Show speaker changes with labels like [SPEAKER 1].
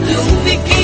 [SPEAKER 1] Lubricate.